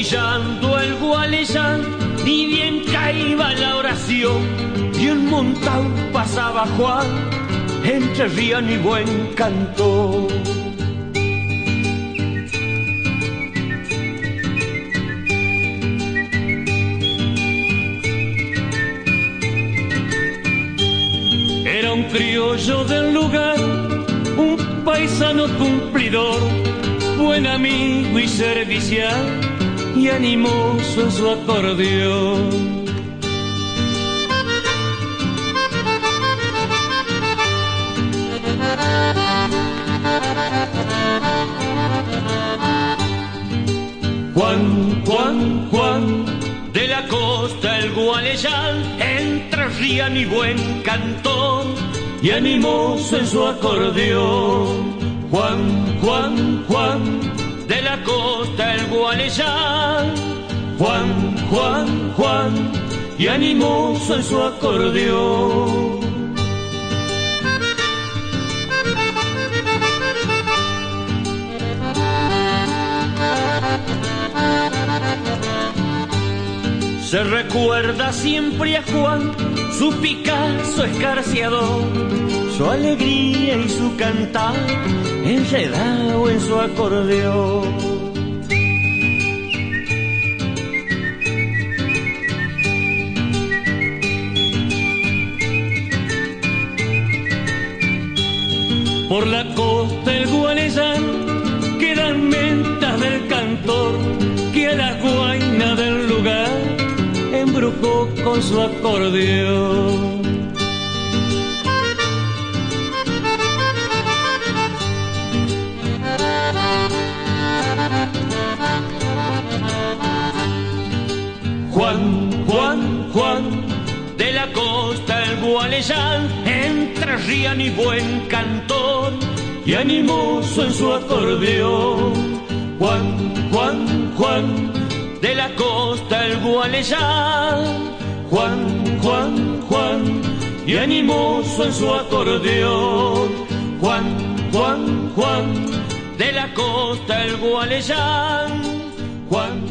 orillando el Gualeyán, ni bien caía la oración, y un montón pasaba Juan, entre rían y buen canto. Era un criollo del lugar, un paisano cumplidor, buen amigo y servicial, y animoso su acordeón. Juan, Juan, Juan, de la costa el Gualeyal, entre rían y buen cantor, y animoso en su acordeón. Juan, Juan, Juan, la costa el Gualeyal, Juan, Juan, Juan, y animoso en su acordeón. Se recuerda siempre a Juan, su Picasso escarciador, su alegría y su cantar, enredado en su acordeón. Por la costa el Gualeyán quedan mentas del cantor que a la guaina del lugar embrujó con su acordeón. Juan, Juan, Juan, de la costa el Gualeyán, entre rían y buen cantor, y animoso en su acordeón. Juan, Juan, Juan, de la costa el Gualeyán, Juan, Juan, Juan, y animoso en su acordeón. Juan, Juan, Juan, de la costa el Gualeyán, Juan,